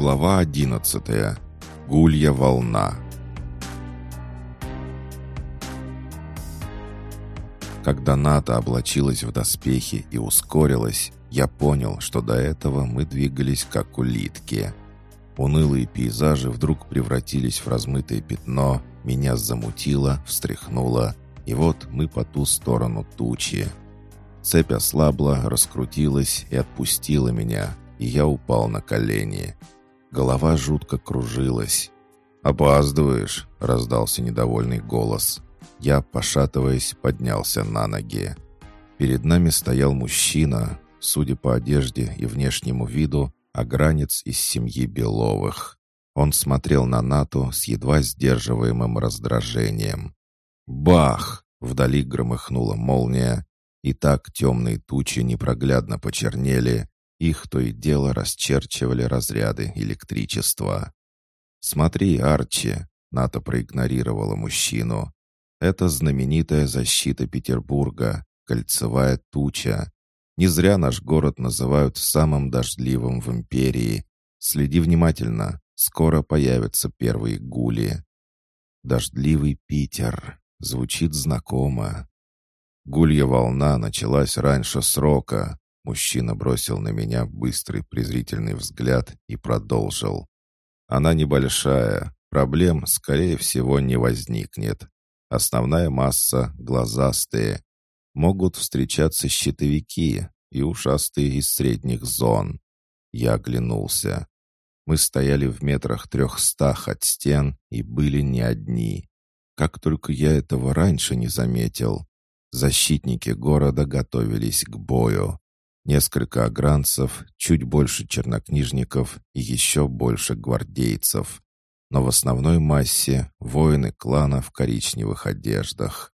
Глава одиннадцатая. Гулья волна. Когда НАТО облачилась в доспехи и ускорилась, я понял, что до этого мы двигались как улитки. Унылые пейзажи вдруг превратились в размытое пятно, меня замутило, встряхнуло, и вот мы по ту сторону тучи. Цепь ослабла, раскрутилась и отпустила меня, и я упал на колени. Голова жутко кружилась. «Опаздываешь!» — раздался недовольный голос. Я, пошатываясь, поднялся на ноги. Перед нами стоял мужчина, судя по одежде и внешнему виду, огранец из семьи Беловых. Он смотрел на Нату с едва сдерживаемым раздражением. Бах! Вдали громыхнула молния, и так темные тучи непроглядно почернели, их то и дело расчерчивали разряды электричества. «Смотри, Арчи!» — Ната проигнорировала мужчину. «Это знаменитая защита Петербурга, кольцевая туча. Не зря наш город называют самым дождливым в империи. Следи внимательно, скоро появятся первые гули». «Дождливый Питер» звучит знакомо. Гулья волна началась раньше срока, Мужчина бросил на меня быстрый презрительный взгляд и продолжил. «Она небольшая, проблем, скорее всего, не возникнет. Основная масса — глазастые. Могут встречаться щитовики и ушастые из средних зон». Я оглянулся. Мы стояли в метрах трехстах от стен и были не одни. Как только я этого раньше не заметил. Защитники города готовились к бою. Несколько агранцев, чуть больше чернокнижников и еще больше гвардейцев. Но в основной массе воины клана в коричневых одеждах.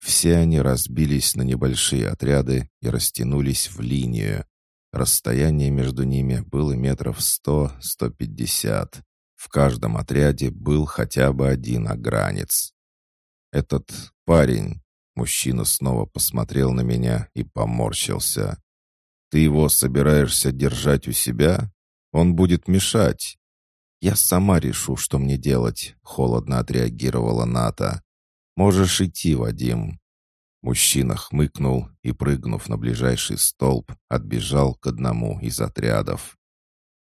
Все они разбились на небольшие отряды и растянулись в линию. Расстояние между ними было метров сто-сто пятьдесят. В каждом отряде был хотя бы один огранец. Этот парень, мужчина снова посмотрел на меня и поморщился. Ты его собираешься держать у себя? Он будет мешать. Я сама решу, что мне делать, холодно отреагировала Ната. Можешь идти, Вадим. Мужчина хмыкнул и, прыгнув на ближайший столб, отбежал к одному из отрядов.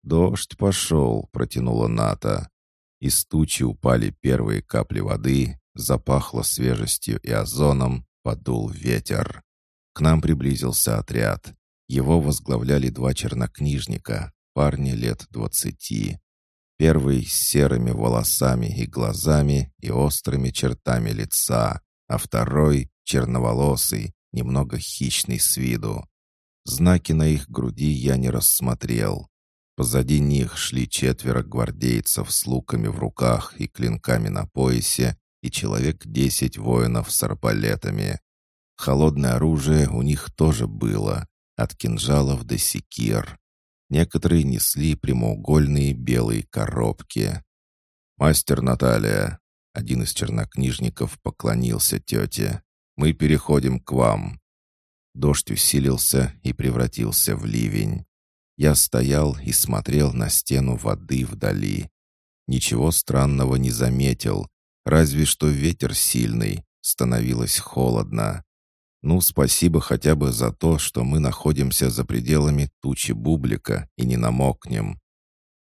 «Дождь пошел», — протянула Ната. Из тучи упали первые капли воды, запахло свежестью и озоном, подул ветер. К нам приблизился отряд. Его возглавляли два чернокнижника, парни лет двадцати. Первый с серыми волосами и глазами и острыми чертами лица, а второй — черноволосый, немного хищный с виду. Знаки на их груди я не рассмотрел. Позади них шли четверо гвардейцев с луками в руках и клинками на поясе и человек десять воинов с арбалетами. Холодное оружие у них тоже было, от кинжалов до секир. Некоторые несли прямоугольные белые коробки. «Мастер Наталья», — один из чернокнижников поклонился тете, — «мы переходим к вам». Дождь усилился и превратился в ливень. Я стоял и смотрел на стену воды вдали. Ничего странного не заметил, разве что ветер сильный, становилось холодно. Ну, спасибо хотя бы за то, что мы находимся за пределами тучи бублика и не намокнем.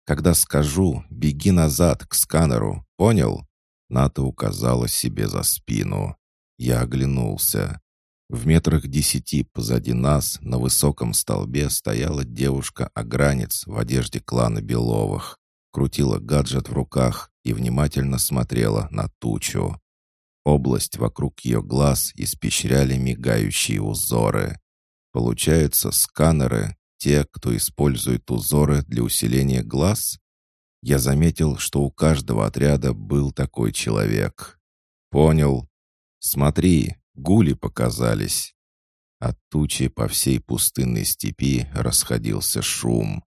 Когда скажу «беги назад к сканеру», понял? Ната указала себе за спину. Я оглянулся. В метрах десяти позади нас на высоком столбе стояла девушка-огранец в одежде клана Беловых, крутила гаджет в руках и внимательно смотрела на тучу. Область вокруг ее глаз испещряли мигающие узоры. Получается, сканеры — те, кто использует узоры для усиления глаз? Я заметил, что у каждого отряда был такой человек. Понял. Смотри, гули показались. От тучи по всей пустынной степи расходился шум.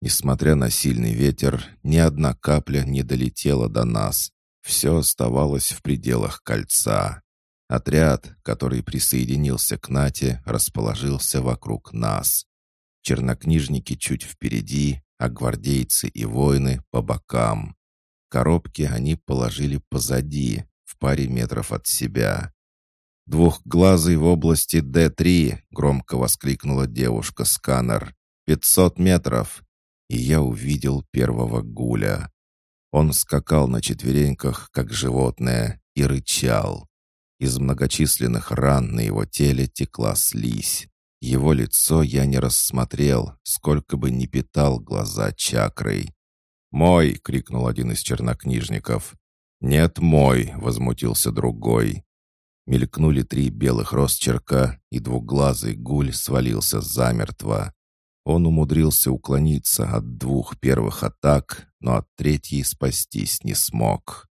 Несмотря на сильный ветер, ни одна капля не долетела до нас, все оставалось в пределах кольца. Отряд, который присоединился к Нате, расположился вокруг нас. Чернокнижники чуть впереди, а гвардейцы и воины по бокам. Коробки они положили позади, в паре метров от себя. «Двухглазый в области Д-3!» — громко воскликнула девушка-сканер. «Пятьсот метров!» И я увидел первого гуля. Он скакал на четвереньках, как животное, и рычал. Из многочисленных ран на его теле текла слизь. Его лицо я не рассмотрел, сколько бы ни питал глаза чакрой. «Мой!» — крикнул один из чернокнижников. «Нет, мой!» — возмутился другой. Мелькнули три белых росчерка, и двуглазый гуль свалился замертво. Он умудрился уклониться от двух первых атак, но от третьей спастись не смог.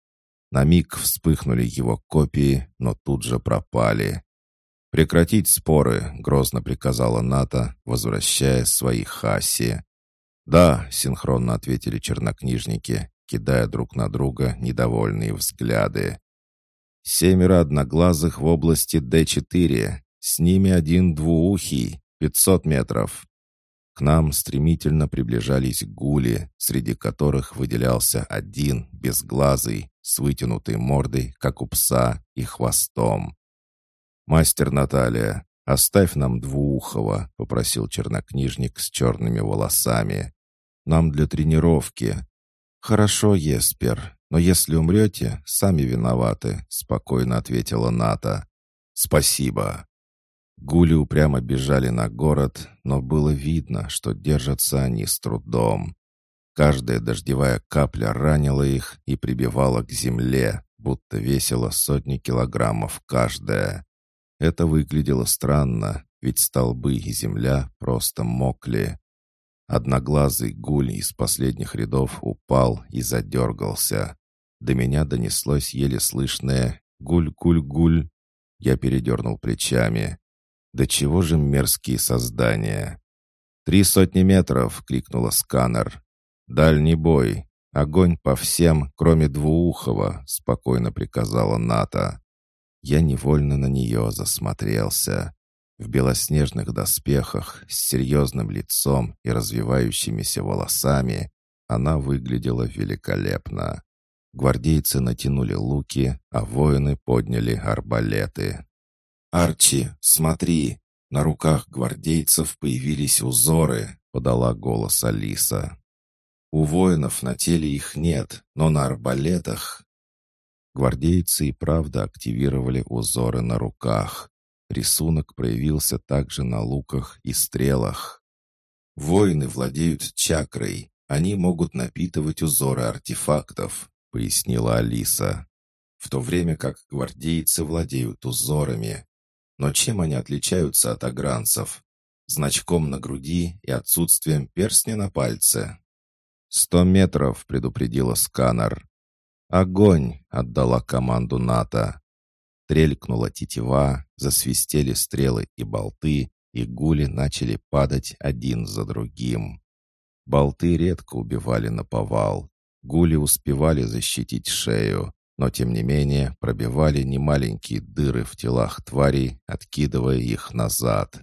На миг вспыхнули его копии, но тут же пропали. «Прекратить споры», — грозно приказала НАТО, возвращая свои хаси. «Да», — синхронно ответили чернокнижники, кидая друг на друга недовольные взгляды. «Семеро одноглазых в области Д-4. С ними один двуухий, пятьсот метров. К нам стремительно приближались гули, среди которых выделялся один, безглазый, с вытянутой мордой, как у пса, и хвостом. «Мастер Наталья, оставь нам двуухого», — попросил чернокнижник с черными волосами. «Нам для тренировки». «Хорошо, Еспер, но если умрете, сами виноваты», — спокойно ответила Ната. «Спасибо». Гули упрямо бежали на город, но было видно, что держатся они с трудом. Каждая дождевая капля ранила их и прибивала к земле, будто весила сотни килограммов каждая. Это выглядело странно, ведь столбы и земля просто мокли. Одноглазый гуль из последних рядов упал и задергался. До меня донеслось еле слышное «гуль-гуль-гуль». Я передернул плечами. Да чего же мерзкие создания? «Три сотни метров!» — кликнула сканер. «Дальний бой! Огонь по всем, кроме двуухого!» — спокойно приказала НАТО. Я невольно на нее засмотрелся. В белоснежных доспехах, с серьезным лицом и развивающимися волосами она выглядела великолепно. Гвардейцы натянули луки, а воины подняли арбалеты. «Арчи, смотри! На руках гвардейцев появились узоры!» — подала голос Алиса. «У воинов на теле их нет, но на арбалетах...» Гвардейцы и правда активировали узоры на руках. Рисунок проявился также на луках и стрелах. «Воины владеют чакрой. Они могут напитывать узоры артефактов», — пояснила Алиса. «В то время как гвардейцы владеют узорами. Но чем они отличаются от агранцев? Значком на груди и отсутствием перстня на пальце. «Сто метров», — предупредила сканер. «Огонь!» — отдала команду НАТО. Трелькнула тетива, засвистели стрелы и болты, и гули начали падать один за другим. Болты редко убивали на повал. Гули успевали защитить шею, но тем не менее пробивали немаленькие дыры в телах тварей, откидывая их назад.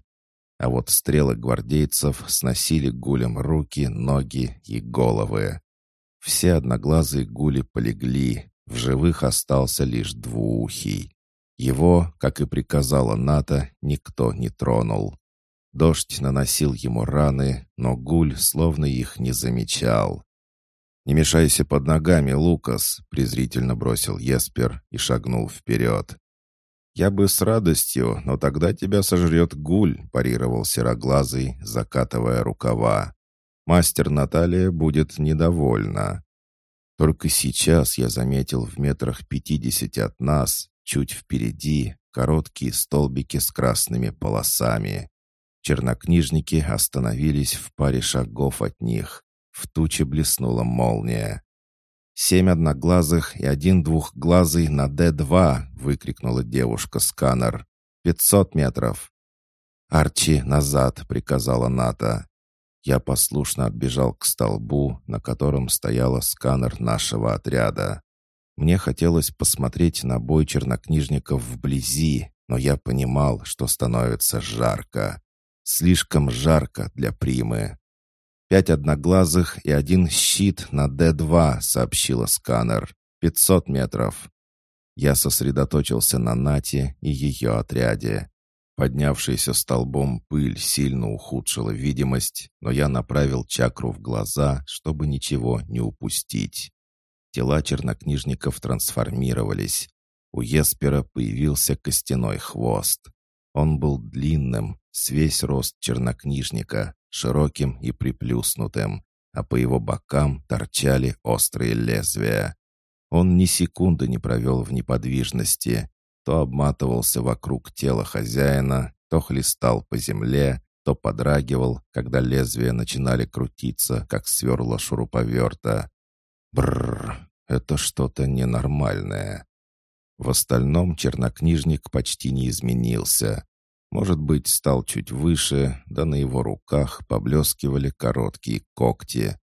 А вот стрелы гвардейцев сносили гулям руки, ноги и головы. Все одноглазые гули полегли, в живых остался лишь двуухий. Его, как и приказала НАТО, никто не тронул. Дождь наносил ему раны, но гуль словно их не замечал. «Не мешайся под ногами, Лукас», — презрительно бросил Еспер и шагнул вперед. «Я бы с радостью, но тогда тебя сожрет гуль», — парировал сероглазый, закатывая рукава. «Мастер Наталья будет недовольна». Только сейчас я заметил в метрах пятидесяти от нас, чуть впереди, короткие столбики с красными полосами. Чернокнижники остановились в паре шагов от них. В туче блеснула молния. «Семь одноглазых и один двухглазый на Д-2!» — выкрикнула девушка-сканер. «Пятьсот метров!» «Арчи, назад!» — приказала Ната. Я послушно отбежал к столбу, на котором стояла сканер нашего отряда. Мне хотелось посмотреть на бой чернокнижников вблизи, но я понимал, что становится жарко. Слишком жарко для примы. «Пять одноглазых и один щит на Д-2», — сообщила сканер. «Пятьсот метров». Я сосредоточился на Нате и ее отряде. Поднявшаяся столбом пыль сильно ухудшила видимость, но я направил чакру в глаза, чтобы ничего не упустить. Тела чернокнижников трансформировались. У Еспера появился костяной хвост. Он был длинным, с весь рост чернокнижника, широким и приплюснутым, а по его бокам торчали острые лезвия. Он ни секунды не провел в неподвижности, то обматывался вокруг тела хозяина, то хлестал по земле, то подрагивал, когда лезвия начинали крутиться, как сверла шуруповерта. Бррр, это что-то ненормальное. В остальном чернокнижник почти не изменился. Может быть, стал чуть выше, да на его руках поблескивали короткие когти.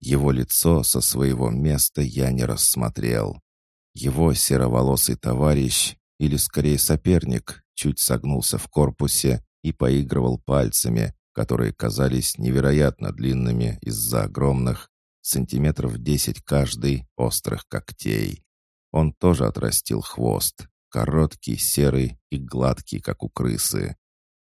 Его лицо со своего места я не рассмотрел. Его сероволосый товарищ, или скорее соперник, чуть согнулся в корпусе и поигрывал пальцами, которые казались невероятно длинными из-за огромных, сантиметров десять каждый, острых когтей. Он тоже отрастил хвост, короткий, серый и гладкий, как у крысы.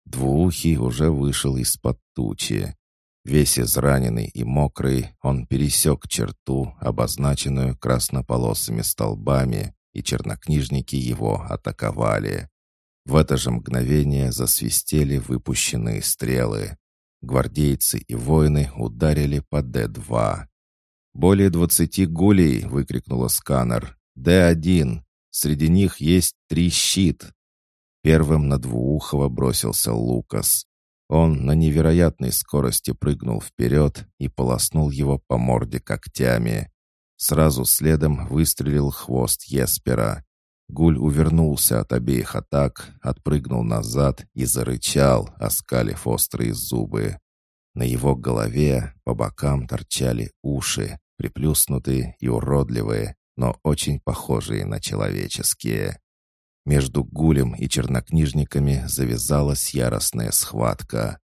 Двуухий уже вышел из-под тучи. Весь израненный и мокрый, он пересек черту, обозначенную краснополосыми столбами, и чернокнижники его атаковали. В это же мгновение засвистели выпущенные стрелы. Гвардейцы и воины ударили по Д-2. «Более двадцати гулей!» — выкрикнула сканер. «Д-1! Среди них есть три щит!» Первым на Двуухого бросился Лукас. Он на невероятной скорости прыгнул вперед и полоснул его по морде когтями. Сразу следом выстрелил хвост Еспера. Гуль увернулся от обеих атак, отпрыгнул назад и зарычал, оскалив острые зубы. На его голове по бокам торчали уши, приплюснутые и уродливые, но очень похожие на человеческие. Между Гулем и чернокнижниками завязалась яростная схватка.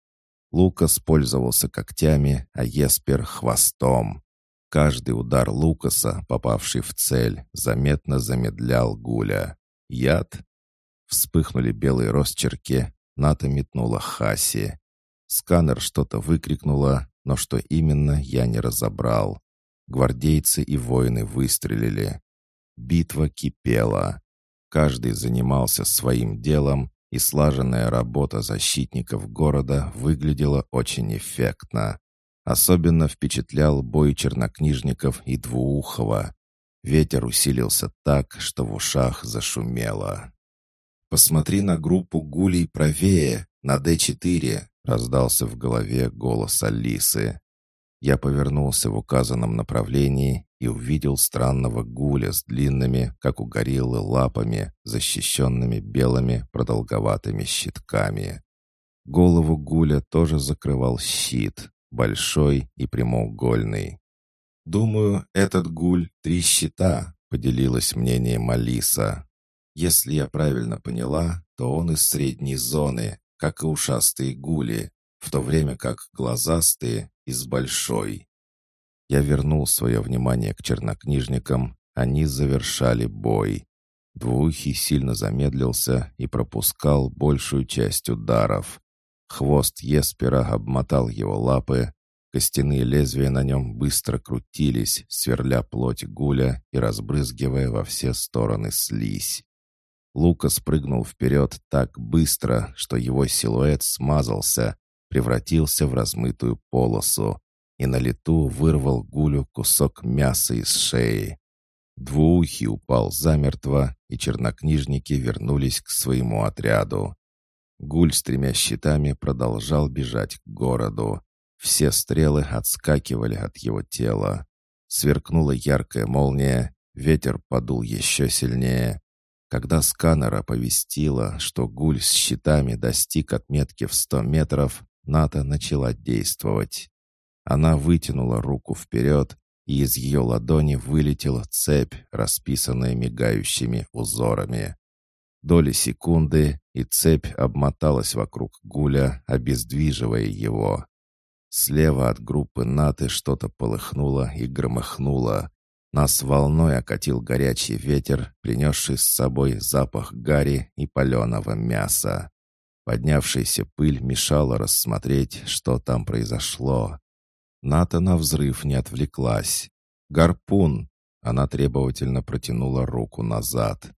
Лукас пользовался когтями, а Еспер — хвостом. Каждый удар Лукаса, попавший в цель, заметно замедлял Гуля. Яд? Вспыхнули белые росчерки, Ната метнула Хаси. Сканер что-то выкрикнула, но что именно, я не разобрал. Гвардейцы и воины выстрелили. Битва кипела. Каждый занимался своим делом, и слаженная работа защитников города выглядела очень эффектно. Особенно впечатлял бой чернокнижников и Двуухова. Ветер усилился так, что в ушах зашумело. «Посмотри на группу гулей правее, на Д-4», — раздался в голове голос Алисы. Я повернулся в указанном направлении и увидел странного гуля с длинными, как у гориллы, лапами, защищенными белыми продолговатыми щитками. Голову гуля тоже закрывал щит, большой и прямоугольный. «Думаю, этот гуль — три щита», — поделилась мнением Алиса. «Если я правильно поняла, то он из средней зоны, как и ушастые гули, в то время как глазастые — из большой». Я вернул свое внимание к чернокнижникам, они завершали бой. Двухий сильно замедлился и пропускал большую часть ударов. Хвост Еспера обмотал его лапы, костяные лезвия на нем быстро крутились, сверля плоть гуля и разбрызгивая во все стороны слизь. Лука спрыгнул вперед так быстро, что его силуэт смазался, превратился в размытую полосу и на лету вырвал Гулю кусок мяса из шеи. Двуухий упал замертво, и чернокнижники вернулись к своему отряду. Гуль с тремя щитами продолжал бежать к городу. Все стрелы отскакивали от его тела. Сверкнула яркая молния, ветер подул еще сильнее. Когда сканер оповестила, что гуль с щитами достиг отметки в сто метров, НАТО начала действовать. Она вытянула руку вперед, и из ее ладони вылетела цепь, расписанная мигающими узорами. Доли секунды, и цепь обмоталась вокруг Гуля, обездвиживая его. Слева от группы НАТО что-то полыхнуло и громыхнуло. Нас волной окатил горячий ветер, принесший с собой запах гари и паленого мяса. Поднявшаяся пыль мешала рассмотреть, что там произошло. Ната на взрыв не отвлеклась. «Гарпун!» Она требовательно протянула руку назад.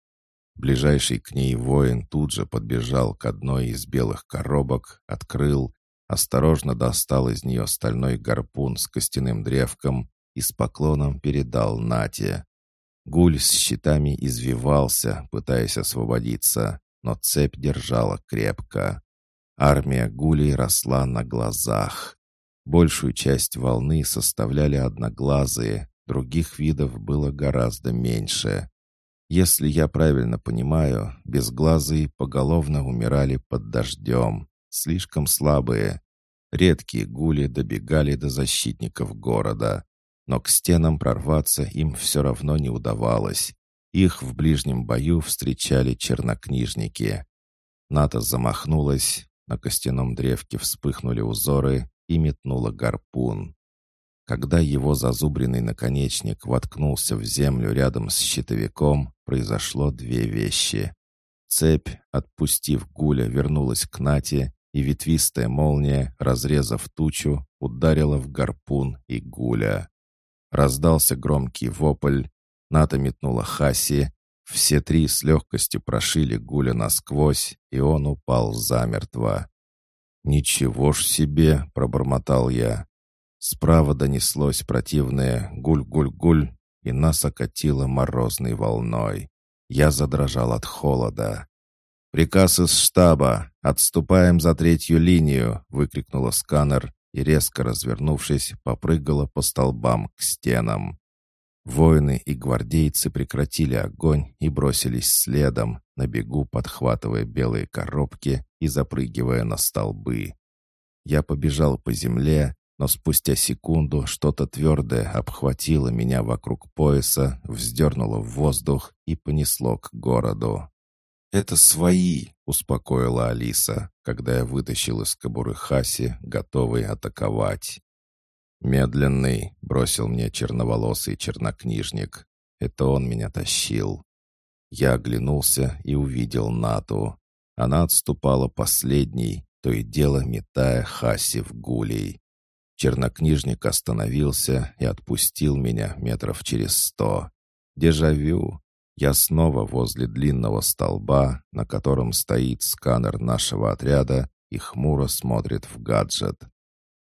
Ближайший к ней воин тут же подбежал к одной из белых коробок, открыл, осторожно достал из нее стальной гарпун с костяным древком и с поклоном передал Нате. Гуль с щитами извивался, пытаясь освободиться, но цепь держала крепко. Армия гулей росла на глазах. Большую часть волны составляли одноглазые, Других видов было гораздо меньше. Если я правильно понимаю, безглазые поголовно умирали под дождем, слишком слабые. Редкие гули добегали до защитников города, но к стенам прорваться им все равно не удавалось. Их в ближнем бою встречали чернокнижники. Ната замахнулась, на костяном древке вспыхнули узоры и метнула гарпун. Когда его зазубренный наконечник воткнулся в землю рядом с щитовиком, произошло две вещи. Цепь, отпустив Гуля, вернулась к Нате, и ветвистая молния, разрезав тучу, ударила в гарпун и Гуля. Раздался громкий вопль, Ната метнула Хаси, все три с легкостью прошили Гуля насквозь, и он упал замертво. «Ничего ж себе!» — пробормотал я. Справа донеслось противное «гуль-гуль-гуль», и нас окатило морозной волной. Я задрожал от холода. «Приказ из штаба! Отступаем за третью линию!» — выкрикнула сканер и, резко развернувшись, попрыгала по столбам к стенам. Воины и гвардейцы прекратили огонь и бросились следом, на бегу подхватывая белые коробки и запрыгивая на столбы. Я побежал по земле, но спустя секунду что-то твердое обхватило меня вокруг пояса, вздернуло в воздух и понесло к городу. «Это свои!» — успокоила Алиса, когда я вытащил из кобуры Хаси, готовый атаковать. «Медленный», — бросил мне черноволосый чернокнижник. Это он меня тащил. Я оглянулся и увидел Нату. Она отступала последней, то и дело метая Хаси в гулей. Чернокнижник остановился и отпустил меня метров через сто. Дежавю. Я снова возле длинного столба, на котором стоит сканер нашего отряда и хмуро смотрит в гаджет.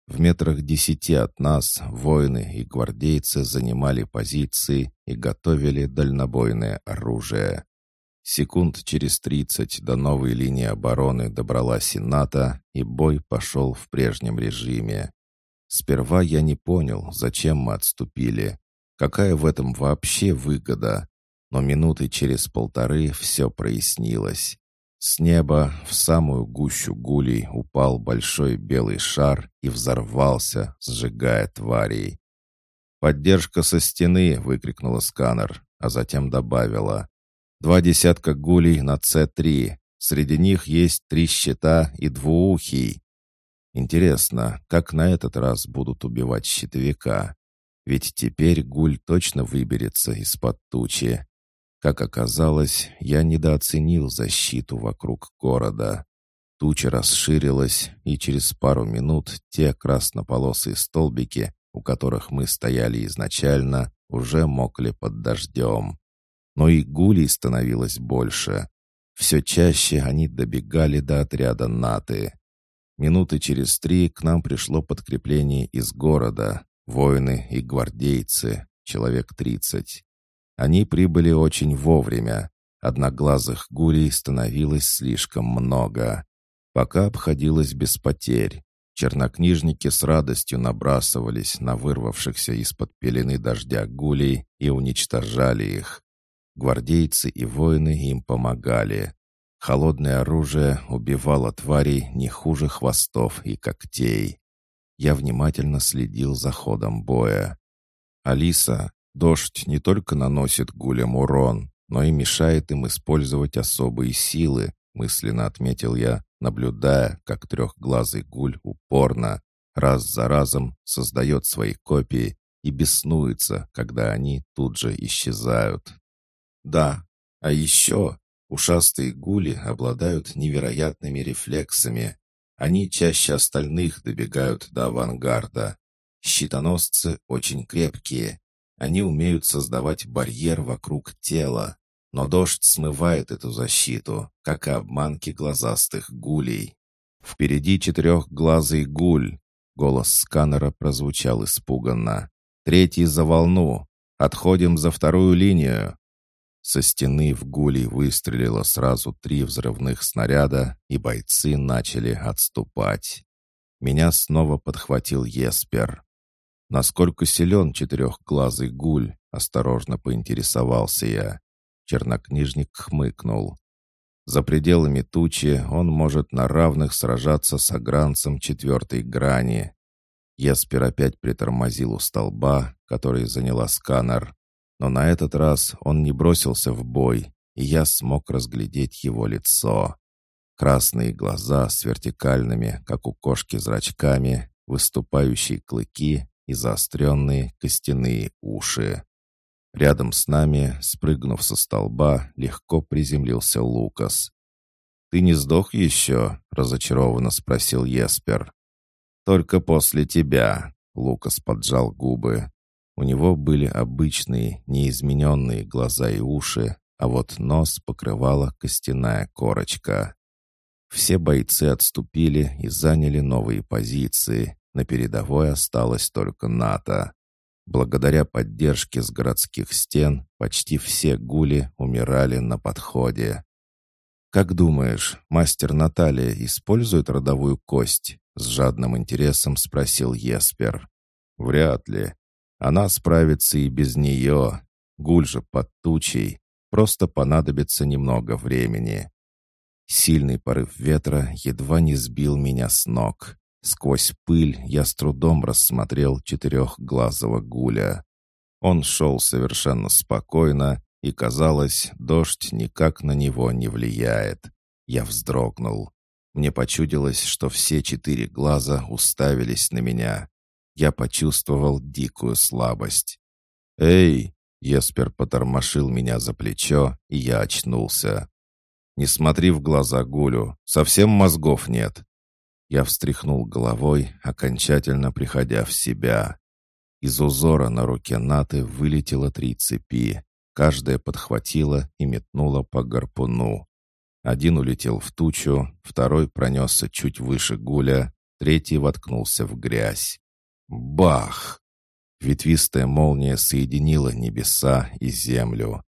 В метрах десяти от нас воины и гвардейцы занимали позиции и готовили дальнобойное оружие. Секунд через тридцать до новой линии обороны добралась и НАТО, и бой пошел в прежнем режиме. Сперва я не понял, зачем мы отступили. Какая в этом вообще выгода? Но минуты через полторы все прояснилось. С неба в самую гущу гулей упал большой белый шар и взорвался, сжигая тварей. «Поддержка со стены!» — выкрикнула сканер, а затем добавила. «Два десятка гулей на С-3. Среди них есть три щита и двуухий. Интересно, как на этот раз будут убивать щитовика? Ведь теперь гуль точно выберется из-под тучи. Как оказалось, я недооценил защиту вокруг города. Туча расширилась, и через пару минут те краснополосые столбики, у которых мы стояли изначально, уже мокли под дождем. Но и гулей становилось больше. Все чаще они добегали до отряда НАТО. Минуты через три к нам пришло подкрепление из города, воины и гвардейцы, человек тридцать. Они прибыли очень вовремя. Одноглазых гулей становилось слишком много. Пока обходилось без потерь. Чернокнижники с радостью набрасывались на вырвавшихся из-под пелены дождя гулей и уничтожали их. Гвардейцы и воины им помогали. Холодное оружие убивало тварей не хуже хвостов и когтей. Я внимательно следил за ходом боя. «Алиса, дождь не только наносит гулям урон, но и мешает им использовать особые силы», мысленно отметил я, наблюдая, как трехглазый гуль упорно, раз за разом создает свои копии и беснуется, когда они тут же исчезают. Да, а еще ушастые гули обладают невероятными рефлексами. Они чаще остальных добегают до авангарда. Щитоносцы очень крепкие. Они умеют создавать барьер вокруг тела. Но дождь смывает эту защиту, как и обманки глазастых гулей. «Впереди четырехглазый гуль!» Голос сканера прозвучал испуганно. «Третий за волну! Отходим за вторую линию!» Со стены в гулей выстрелило сразу три взрывных снаряда, и бойцы начали отступать. Меня снова подхватил Еспер. «Насколько силен четырехглазый гуль?» — осторожно поинтересовался я. Чернокнижник хмыкнул. За пределами тучи он может на равных сражаться с огранцем четвертой грани. Еспер опять притормозил у столба, который заняла сканер. Но на этот раз он не бросился в бой, и я смог разглядеть его лицо. Красные глаза с вертикальными, как у кошки, зрачками, выступающие клыки и заостренные костяные уши. Рядом с нами, спрыгнув со столба, легко приземлился Лукас. «Ты не сдох еще?» — разочарованно спросил Еспер. «Только после тебя», — Лукас поджал губы. У него были обычные, неизмененные глаза и уши, а вот нос покрывала костяная корочка. Все бойцы отступили и заняли новые позиции. На передовой осталось только НАТО. Благодаря поддержке с городских стен почти все гули умирали на подходе. «Как думаешь, мастер Наталья использует родовую кость?» С жадным интересом спросил Еспер. «Вряд ли. Она справится и без нее. Гуль же под тучей. Просто понадобится немного времени». Сильный порыв ветра едва не сбил меня с ног. Сквозь пыль я с трудом рассмотрел четырехглазого гуля. Он шел совершенно спокойно, и, казалось, дождь никак на него не влияет. Я вздрогнул. Мне почудилось, что все четыре глаза уставились на меня. Я почувствовал дикую слабость. «Эй!» — Еспер потормошил меня за плечо, и я очнулся. «Не смотри в глаза Гулю, совсем мозгов нет. Я встряхнул головой, окончательно приходя в себя. Из узора на руке Наты вылетело три цепи. Каждая подхватила и метнула по гарпуну. Один улетел в тучу, второй пронесся чуть выше гуля, третий воткнулся в грязь. Бах! Ветвистая молния соединила небеса и землю.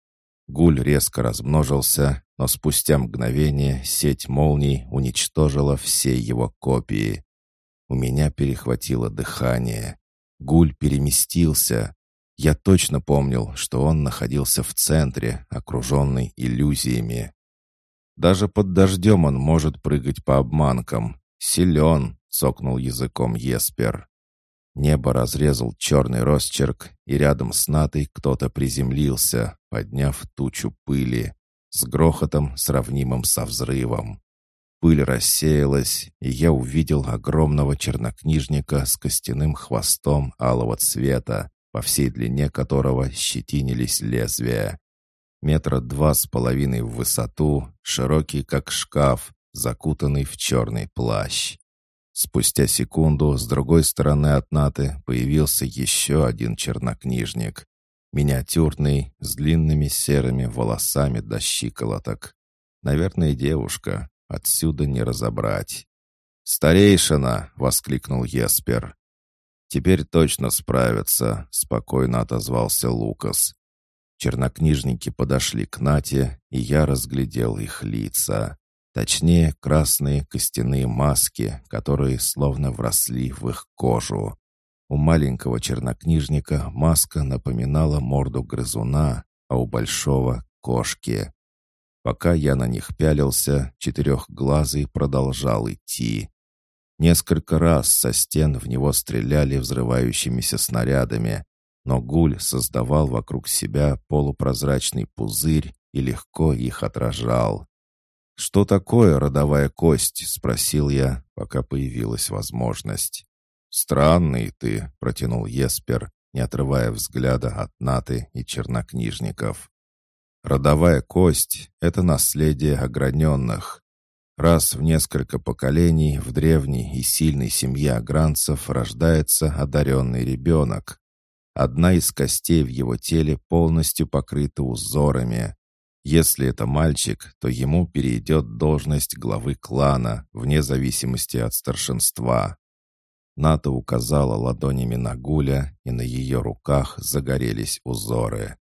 Гуль резко размножился, но спустя мгновение сеть молний уничтожила все его копии. У меня перехватило дыхание. Гуль переместился. Я точно помнил, что он находился в центре, окруженный иллюзиями. Даже под дождем он может прыгать по обманкам. Силен, цокнул языком Еспер. Небо разрезал черный росчерк, и рядом с Натой кто-то приземлился, подняв тучу пыли, с грохотом, сравнимым со взрывом. Пыль рассеялась, и я увидел огромного чернокнижника с костяным хвостом алого цвета, по всей длине которого щетинились лезвия. Метра два с половиной в высоту, широкий как шкаф, закутанный в черный плащ. Спустя секунду с другой стороны от Наты появился еще один чернокнижник. Миниатюрный, с длинными серыми волосами до щиколоток. Наверное, девушка. Отсюда не разобрать. «Старейшина!» — воскликнул Еспер. «Теперь точно справятся», — спокойно отозвался Лукас. Чернокнижники подошли к Нате, и я разглядел их лица. Точнее, красные костяные маски, которые словно вросли в их кожу. У маленького чернокнижника маска напоминала морду грызуна, а у большого — кошки. Пока я на них пялился, четырехглазый продолжал идти. Несколько раз со стен в него стреляли взрывающимися снарядами, но гуль создавал вокруг себя полупрозрачный пузырь и легко их отражал. «Что такое родовая кость?» — спросил я, пока появилась возможность. «Странный ты», — протянул Еспер, не отрывая взгляда от Наты и чернокнижников. «Родовая кость — это наследие ограненных. Раз в несколько поколений в древней и сильной семье агранцев рождается одаренный ребенок. Одна из костей в его теле полностью покрыта узорами. Если это мальчик, то ему перейдет должность главы клана, вне зависимости от старшинства. Ната указала ладонями на Гуля, и на ее руках загорелись узоры.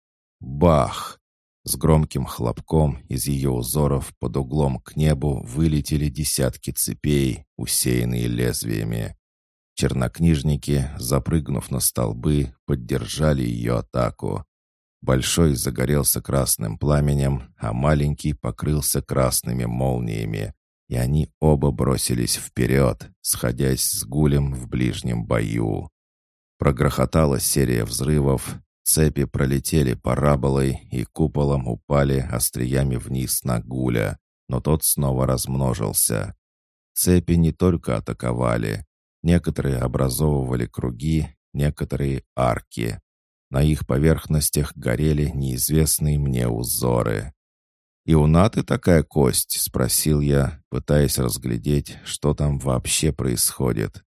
Бах! С громким хлопком из ее узоров под углом к небу вылетели десятки цепей, усеянные лезвиями. Чернокнижники, запрыгнув на столбы, поддержали ее атаку. Большой загорелся красным пламенем, а маленький покрылся красными молниями, и они оба бросились вперед, сходясь с гулем в ближнем бою. Прогрохотала серия взрывов, цепи пролетели параболой и куполом упали остриями вниз на гуля, но тот снова размножился. Цепи не только атаковали, некоторые образовывали круги, некоторые — арки. На их поверхностях горели неизвестные мне узоры. «И у Наты такая кость?» — спросил я, пытаясь разглядеть, что там вообще происходит.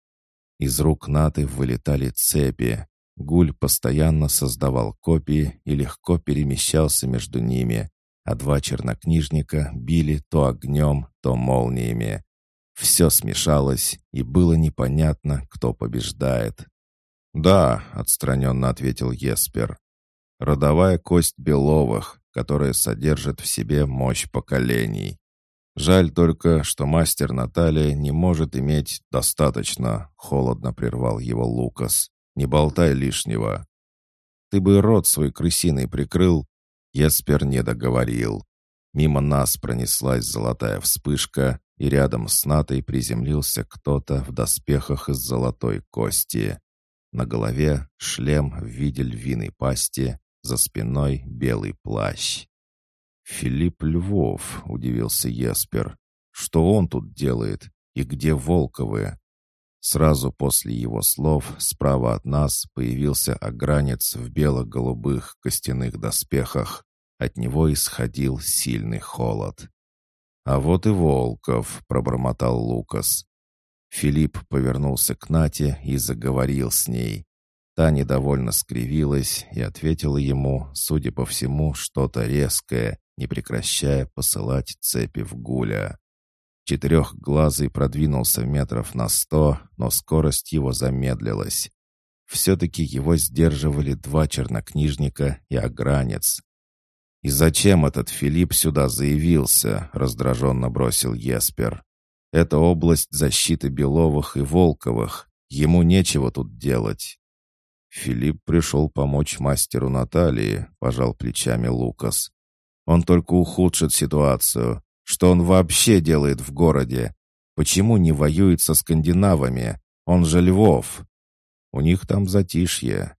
Из рук Наты вылетали цепи. Гуль постоянно создавал копии и легко перемещался между ними, а два чернокнижника били то огнем, то молниями. Все смешалось, и было непонятно, кто побеждает. «Да», — отстраненно ответил Еспер. «Родовая кость Беловых, которая содержит в себе мощь поколений. Жаль только, что мастер Наталья не может иметь достаточно, холодно прервал его Лукас. Не болтай лишнего. Ты бы рот свой крысиный прикрыл. Еспер не договорил. Мимо нас пронеслась золотая вспышка, и рядом с Натой приземлился кто-то в доспехах из золотой кости. На голове шлем в виде львиной пасти, за спиной белый плащ. «Филипп Львов», — удивился Еспер. «Что он тут делает? И где Волковы?» Сразу после его слов справа от нас появился огранец в бело-голубых костяных доспехах. От него исходил сильный холод. «А вот и Волков», — пробормотал Лукас. Филипп повернулся к Нате и заговорил с ней. Та недовольно скривилась и ответила ему, судя по всему, что-то резкое, не прекращая посылать цепи в гуля. Четырехглазый продвинулся метров на сто, но скорость его замедлилась. Все-таки его сдерживали два чернокнижника и огранец. «И зачем этот Филипп сюда заявился?» — раздраженно бросил Еспер. «Это область защиты Беловых и Волковых. Ему нечего тут делать». Филипп пришел помочь мастеру Натальи, пожал плечами Лукас. Он только ухудшит ситуацию. Что он вообще делает в городе? Почему не воюет со скандинавами? Он же Львов. У них там затишье.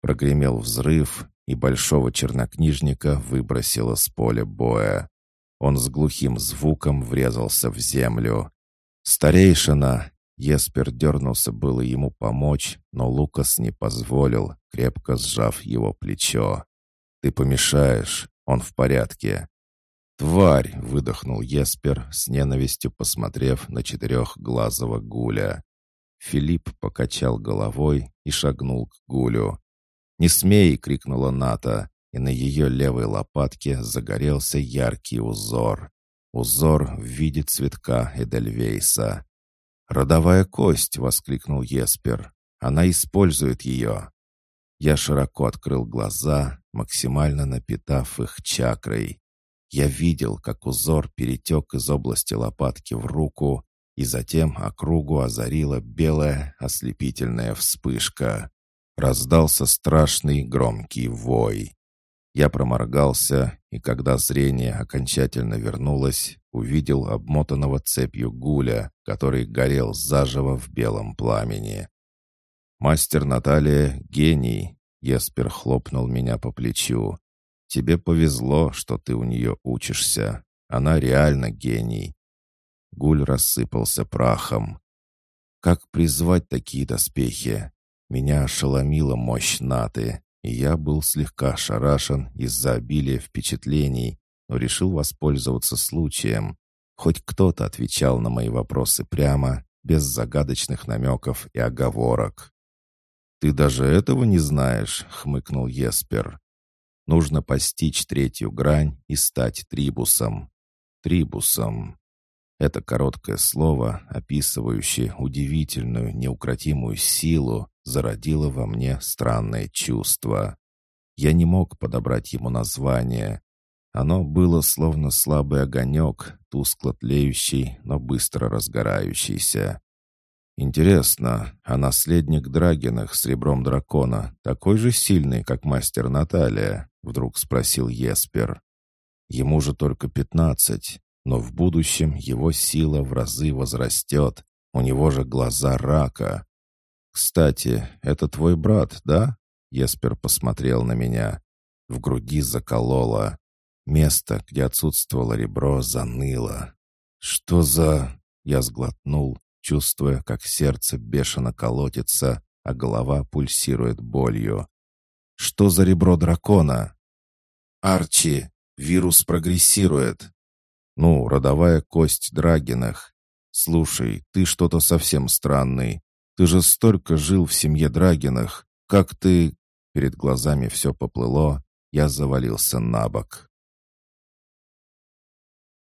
Прогремел взрыв, и большого чернокнижника выбросило с поля боя. Он с глухим звуком врезался в землю. «Старейшина!» Еспер дернулся было ему помочь, но Лукас не позволил, крепко сжав его плечо. «Ты помешаешь, он в порядке». «Тварь!» — выдохнул Еспер, с ненавистью посмотрев на четырехглазого гуля. Филипп покачал головой и шагнул к гулю. «Не смей!» — крикнула Ната, и на ее левой лопатке загорелся яркий узор. Узор в виде цветка Эдельвейса. «Родовая кость!» — воскликнул Еспер. «Она использует ее!» Я широко открыл глаза, максимально напитав их чакрой. Я видел, как узор перетек из области лопатки в руку, и затем округу озарила белая ослепительная вспышка. Раздался страшный громкий вой. Я проморгался, и когда зрение окончательно вернулось, увидел обмотанного цепью гуля, который горел заживо в белом пламени. «Мастер Наталья — гений!» — Еспер хлопнул меня по плечу. «Тебе повезло, что ты у нее учишься. Она реально гений». Гуль рассыпался прахом. Как призвать такие доспехи? Меня ошеломила мощь Наты, и я был слегка ошарашен из-за обилия впечатлений, но решил воспользоваться случаем. Хоть кто-то отвечал на мои вопросы прямо, без загадочных намеков и оговорок. «Ты даже этого не знаешь», — хмыкнул Еспер. «Нужно постичь третью грань и стать трибусом». Трибусом. Это короткое слово, описывающее удивительную, неукротимую силу, зародило во мне странное чувство. Я не мог подобрать ему название. Оно было словно слабый огонек, тускло тлеющий, но быстро разгорающийся. Интересно, а наследник Драгинах с ребром дракона такой же сильный, как мастер Наталья? Вдруг спросил Еспер. Ему же только пятнадцать, но в будущем его сила в разы возрастет. У него же глаза рака. «Кстати, это твой брат, да?» Еспер посмотрел на меня. В груди закололо. Место, где отсутствовало ребро, заныло. «Что за...» Я сглотнул, чувствуя, как сердце бешено колотится, а голова пульсирует болью. «Что за ребро дракона?» «Арчи, вирус прогрессирует». «Ну, родовая кость Драгинах. Слушай, ты что-то совсем странный. Ты же столько жил в семье Драгинах. Как ты...» Перед глазами все поплыло, я завалился на бок.